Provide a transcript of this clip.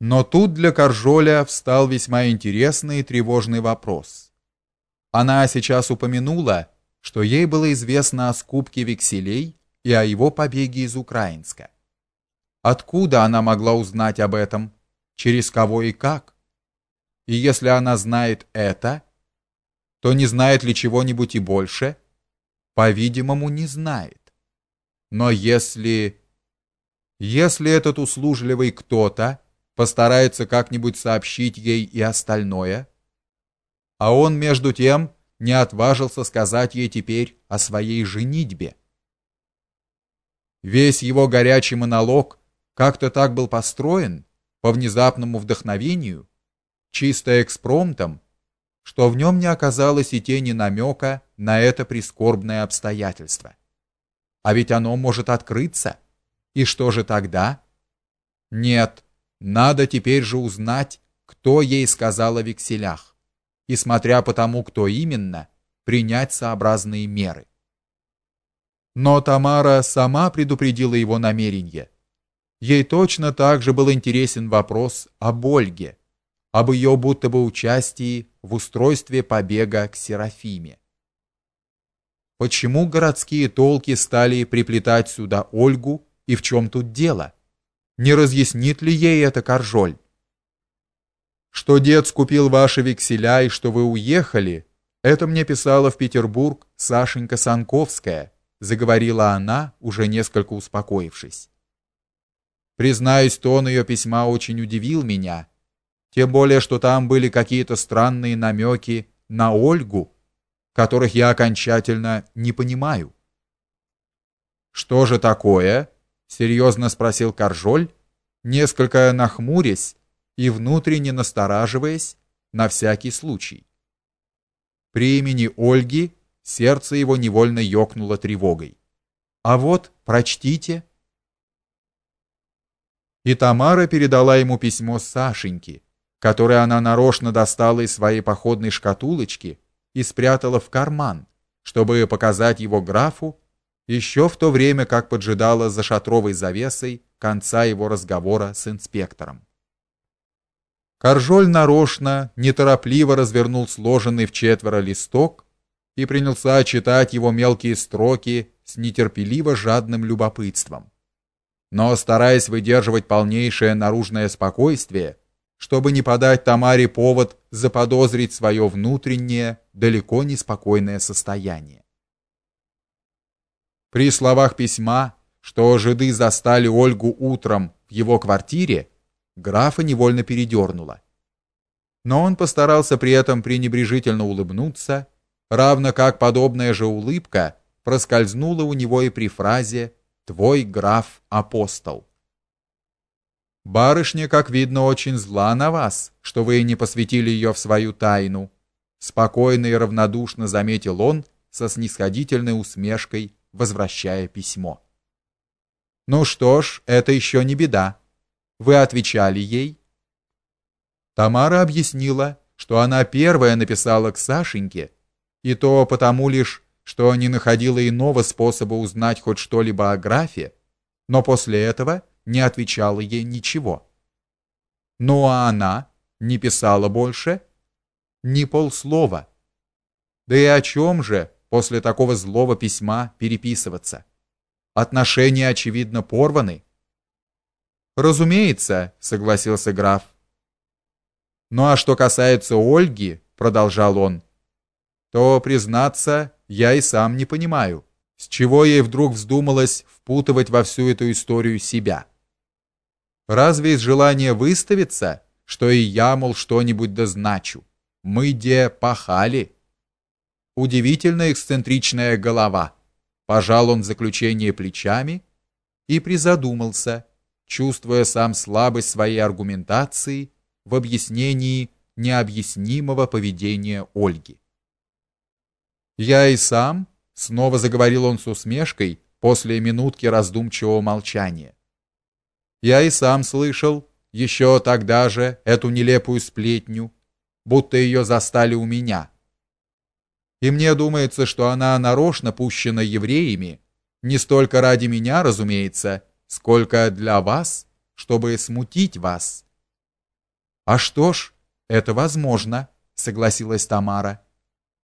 Но тут для Каржоля встал весьма интересный и тревожный вопрос. Она сейчас упомянула, что ей было известно о скупке векселей и о его побеге из Украинска. Откуда она могла узнать об этом? Через кого и как? И если она знает это, то не знает ли чего-нибудь и больше? По-видимому, не знает. Но если если этот услужливый кто-то постарается как-нибудь сообщить ей и остальное, а он между тем не отважился сказать ей теперь о своей женитьбе. Весь его горячий монолог как-то так был построен по внезапному вдохновению, чисто экспромтом, что в нем не оказалось и тени намека на это прискорбное обстоятельство. А ведь оно может открыться. И что же тогда? Нет, надо теперь же узнать, кто ей сказал о векселях, и смотря по тому, кто именно, принять сообразные меры. Но Тамара сама предупредила его намерение. Ей точно так же был интересен вопрос об Ольге, об ее будто бы участии в устройстве побега к Серафиме. Почему городские толки стали приплетать сюда Ольгу и в чем тут дело? Не разъяснит ли ей это Каржоль? Что дед скупил ваши векселя и что вы уехали, это мне писала в Петербург Сашенька Санковская, заговорила она, уже несколько успокоившись. Признаюсь, тон ее письма очень удивил меня, тем более что там были какие-то странные намеки на Ольгу, которых я окончательно не понимаю. Что же такое? Серьезно спросил Каржоль, несколько нахмурясь и внутренне настораживаясь на всякий случай. При имени Ольги сердце его невольно ёкнуло тревогой. А вот, прочтите. И Тамара передала ему письмо Сашеньки, которое она нарочно достала из своей походной шкатулочки и спрятала в карман, чтобы показать его графу еще в то время, как поджидала за шатровой завесой конца его разговора с инспектором. Каржоль нарочно, неторопливо развернул сложенный в четверо листок и принялся читать его мелкие строки с нетерпеливо жадным любопытством. Но стараясь выдерживать полнейшее наружное спокойствие, чтобы не подать Тамаре повод заподозрить свое внутреннее, далеко не спокойное состояние. При словах письма, что жиды застали Ольгу утром в его квартире, графа невольно передернуло. Но он постарался при этом пренебрежительно улыбнуться, равно как подобная же улыбка проскользнула у него и при фразе «Твой граф апостол». Барышня, как видно, очень зла на вас, что вы не посвятили ее в свою тайну, спокойно и равнодушно заметил он со снисходительной усмешкой возвращая письмо. Ну что ж, это еще не беда. Вы отвечали ей? Тамара объяснила, что она первая написала к Сашеньке, и то потому лишь, что не находила иного способа узнать хоть что-либо о графе, но после этого не отвечала ей ничего. Ну а она не писала больше ни полслова. Да и о чем же после такого злого письма переписываться. Отношения очевидно порваны. Разумеется, согласился граф. Ну а что касается Ольги, продолжал он, то признаться, я и сам не понимаю, с чего ей вдруг вздумалось впутывать во всю эту историю себя. Разве из желания выставиться, что и я мол что-нибудь дозначу? Мы де пахали удивительно эксцентричная голова. Пожал он заключение плечами и призадумался, чувствуя сам слабость своей аргументации в объяснении необъяснимого поведения Ольги. Я и сам, снова заговорил он с усмешкой после минутки раздумчивого молчания. Я и сам слышал еще тогда же эту нелепую сплетню, будто ее застали у меня и мне думается, что она нарочно пущена евреями, не столько ради меня, разумеется, сколько для вас, чтобы смутить вас. А что ж, это возможно, согласилась Тамара.